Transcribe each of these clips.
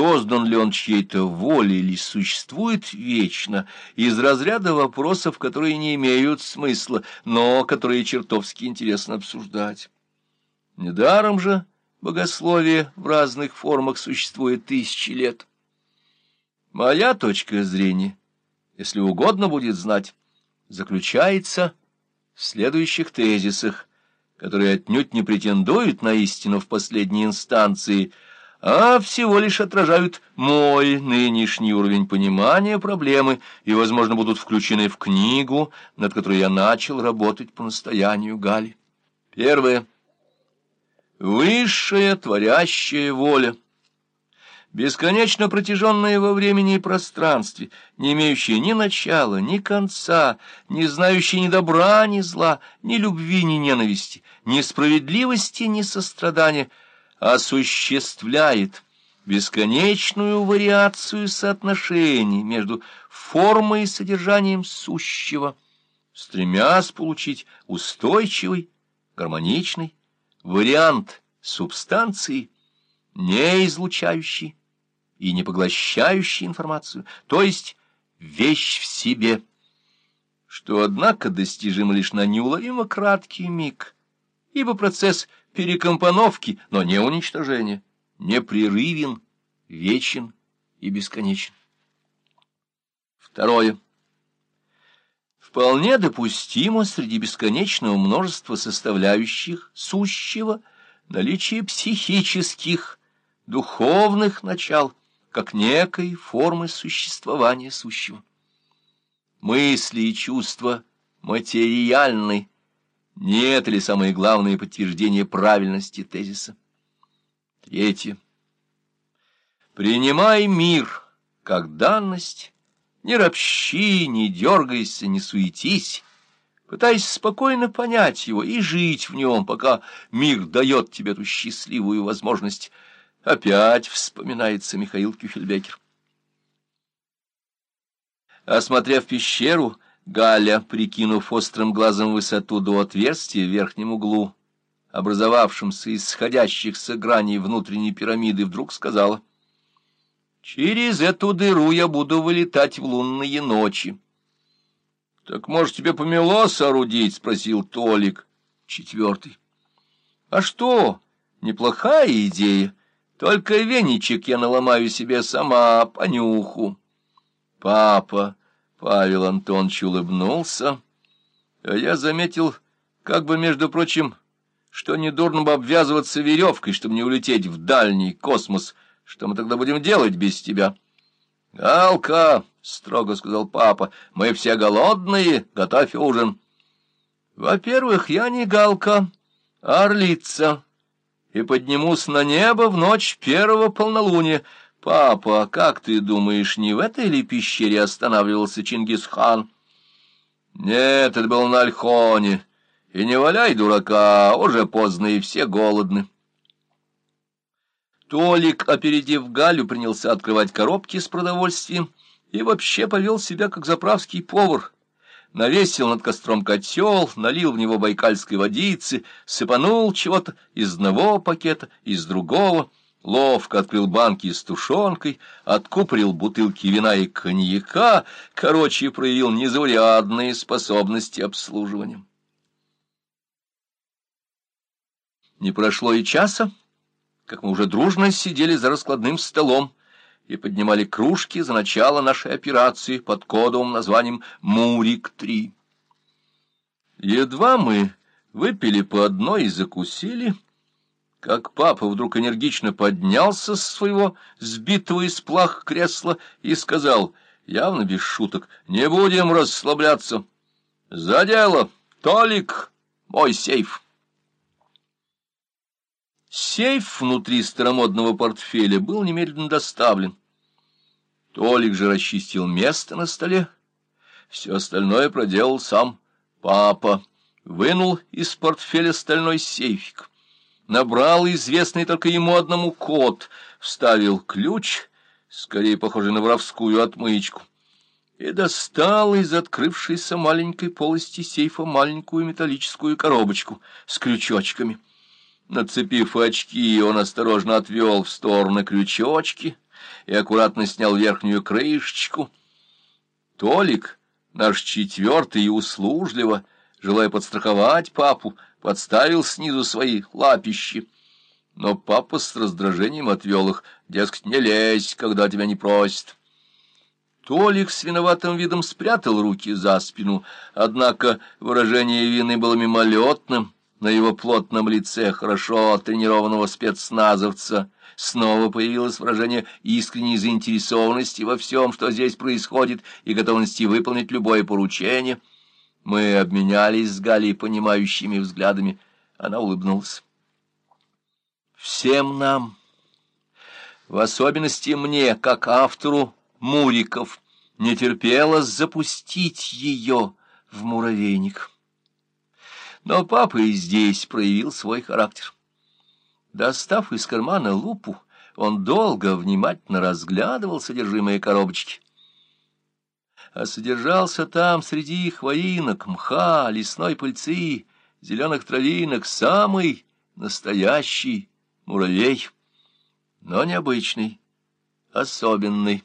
создан ли он чьей-то волей или существует вечно, из разряда вопросов, которые не имеют смысла, но которые чертовски интересно обсуждать. Недаром же богословие в разных формах существует тысячи лет. Моя точка зрения, если угодно будет знать, заключается в следующих тезисах, которые отнюдь не претендуют на истину в последней инстанции, а всего лишь отражают мой нынешний уровень понимания проблемы и, возможно, будут включены в книгу, над которой я начал работать по настоянию Гали. Первое. Высшая творящая воля бесконечно протяженная во времени и пространстве, не имеющая ни начала, ни конца, не знающая ни добра, ни зла, ни любви, ни ненависти, ни справедливости, ни сострадания, осуществляет бесконечную вариацию соотношений между формой и содержанием сущего, стремясь получить устойчивый, гармоничный вариант субстанции, не излучающий, и не поглощающий информацию, то есть вещь в себе, что, однако, достижимо лишь на неуловимо краткий миг, ибо процесс перекомпоновки, но не уничтожения, непрерывен, вечен и бесконечен. Второе. Вполне допустимо среди бесконечного множества составляющих сущего наличие психических, духовных начал, как некой формы существования сущего. Мысли и чувства материальны. Не это ли самое главное подтверждение правильности тезиса? Третье. Принимай мир как данность, не ропщи, не дергайся, не суетись, пытайся спокойно понять его и жить в нем, пока мир дает тебе эту счастливую возможность — Опять вспоминается Михаил Кюхельбекер. Осмотрев пещеру, Галя, прикинув острым глазом высоту до отверстия в верхнем углу, образовавшемся из сходящихся граней внутренней пирамиды, вдруг сказала, «Через эту дыру я буду вылетать в лунные ночи». «Так, может, тебе помело соорудить?» — спросил Толик, четвертый. «А что, неплохая идея?» Только веничек я наломаю себе сама по нюху. Папа Павел Антонович улыбнулся, а я заметил, как бы, между прочим, что недурно бы обвязываться веревкой, чтобы не улететь в дальний космос. Что мы тогда будем делать без тебя? — Галка, — строго сказал папа, — мы все голодные, готовь ужин. — Во-первых, я не Галка, а орлица, и поднимусь на небо в ночь первого полнолуния. Папа, как ты думаешь, не в этой ли пещере останавливался Чингисхан? Нет, это был на Альхоне. И не валяй дурака, уже поздно, и все голодны. Толик, опередив Галю, принялся открывать коробки с продовольствием и вообще повел себя как заправский повар — навесил над костром котел, налил в него байкальской водицы, сыпанул чего-то из одного пакета, из другого, ловко открыл банки с тушенкой, откупорил бутылки вина и коньяка, короче, проявил незаурядные способности обслуживания. Не прошло и часа, как мы уже дружно сидели за раскладным столом, и поднимали кружки за начало нашей операции под кодовым названием «Мурик-3». Едва мы выпили по одной и закусили, как папа вдруг энергично поднялся с своего сбитого из плах кресла и сказал, явно без шуток, «Не будем расслабляться. За дело, Толик, мой сейф». Сейф внутри старомодного портфеля был немедленно доставлен. Толик же расчистил место на столе. Все остальное проделал сам папа. Вынул из портфеля стальной сейфик. Набрал известный только ему одному код. Вставил ключ, скорее похожий на воровскую отмычку. И достал из открывшейся маленькой полости сейфа маленькую металлическую коробочку с крючочками. Нацепив очки, он осторожно отвел в стороны крючочки — и аккуратно снял верхнюю крышечку. Толик, наш четвертый, услужливо, желая подстраховать папу, подставил снизу свои лапищи. Но папа с раздражением отвел их, дескать, не лезь, когда тебя не просят. Толик с виноватым видом спрятал руки за спину, однако выражение вины было мимолетным. На его плотном лице хорошо тренированного спецназовца снова появилось выражение искренней заинтересованности во всем, что здесь происходит, и готовности выполнить любое поручение. Мы обменялись с Галей понимающими взглядами. Она улыбнулась. «Всем нам, в особенности мне, как автору, Муриков не терпелось запустить ее в муравейник. Но папа и здесь проявил свой характер. Достав из кармана лупу, он долго внимательно разглядывал содержимое коробочки. А содержался там среди хвоинок, мха, лесной пыльцы, зеленых травинок самый настоящий муравей, но необычный, особенный.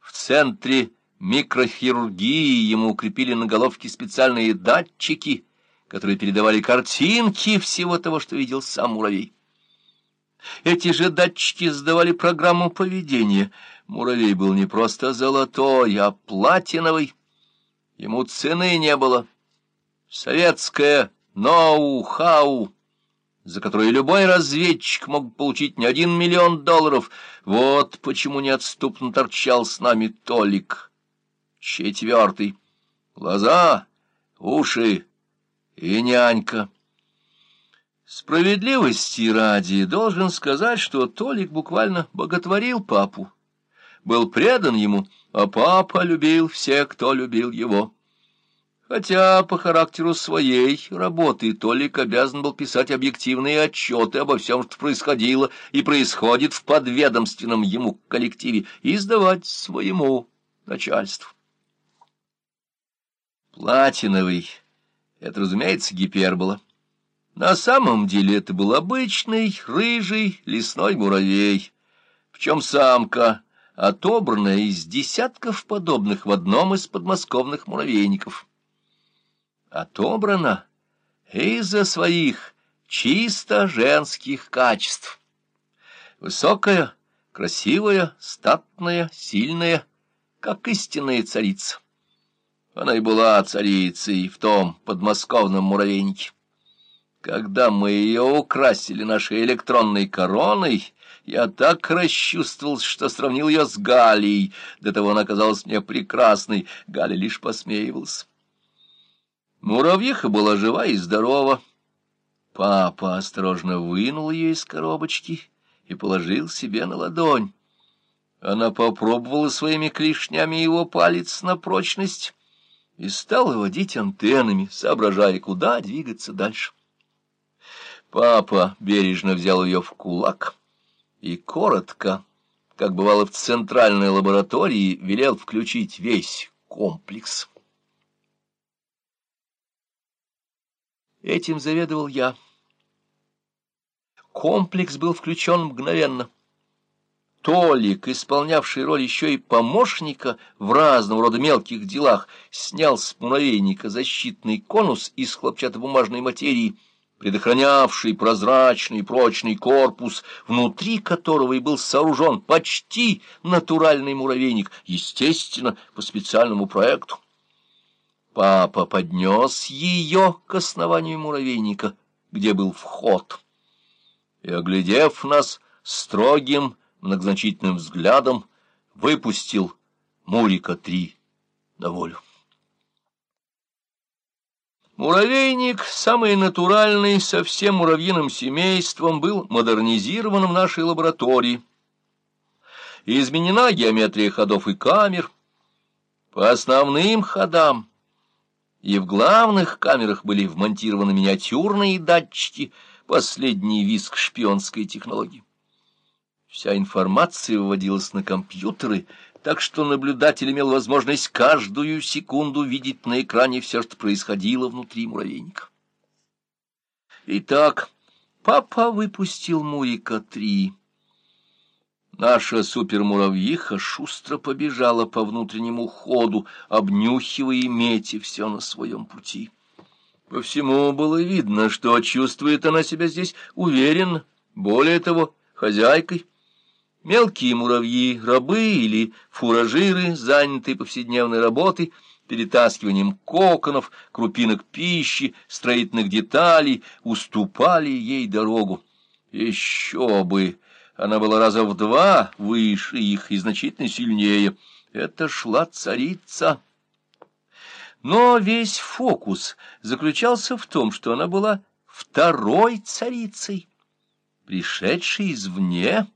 В центре микрохирургии ему укрепили на головке специальные датчики, которые передавали картинки всего того, что видел сам муравей. Эти же датчики сдавали программу поведения. Муравей был не просто золотой, а платиновый. Ему цены не было. Советское ноу-хау за которые любой разведчик мог получить не один миллион долларов. Вот почему неотступно торчал с нами Толик. Четвертый. Глаза, уши и нянька. Справедливости ради должен сказать, что Толик буквально боготворил папу. Был предан ему, а папа любил всех, кто любил его. Хотя по характеру своей работы Толик обязан был писать объективные отчеты обо всем, что происходило и происходит в подведомственном ему коллективе, и сдавать своему начальству. Платиновый — это, разумеется, гипербола. На самом деле это был обычный рыжий лесной муравей, в чем самка, отобранная из десятков подобных в одном из подмосковных муравейников отобрана из-за своих чисто женских качеств. Высокая, красивая, статная, сильная, как истинная царица. Она и была царицей в том подмосковном муравейнике. Когда мы ее украсили нашей электронной короной, я так расчувствовался, что сравнил ее с Галией. До того она казалась мне прекрасной. Галя лишь посмеивалась. Муравьиха была жива и здорова. Папа осторожно вынул ее из коробочки и положил себе на ладонь. Она попробовала своими клешнями его палец на прочность и стала водить антеннами, соображая, куда двигаться дальше. Папа бережно взял ее в кулак и коротко, как бывало в центральной лаборатории, велел включить весь комплекс. Этим заведовал я. Комплекс был включен мгновенно. Толик, исполнявший роль еще и помощника в разного рода мелких делах, снял с муравейника защитный конус из хлопчатобумажной материи, предохранявший прозрачный прочный корпус, внутри которого и был сооружен почти натуральный муравейник, естественно, по специальному проекту. Папа поднес ее к основанию муравейника, где был вход, и, оглядев нас строгим, многозначительным взглядом, выпустил Мурика-3 на волю. Муравейник, самый натуральный, со всем муравьиным семейством, был модернизирован в нашей лаборатории. Изменена геометрия ходов и камер. По основным ходам и в главных камерах были вмонтированы миниатюрные датчики, последний виск шпионской технологии. Вся информация выводилась на компьютеры, так что наблюдатель имел возможность каждую секунду видеть на экране все, что происходило внутри муравейника. Итак, папа выпустил Мурика-3. Наша супермуравьиха шустро побежала по внутреннему ходу, обнюхивая и метя все на своем пути. По всему было видно, что чувствует она себя здесь уверенно, более того, хозяйкой. Мелкие муравьи, рабы или фуражиры, занятые повседневной работой, перетаскиванием коконов, крупинок пищи, строительных деталей, уступали ей дорогу. Еще бы! Она была раза в два выше их и значительно сильнее. Это шла царица. Но весь фокус заключался в том, что она была второй царицей, пришедшей извне,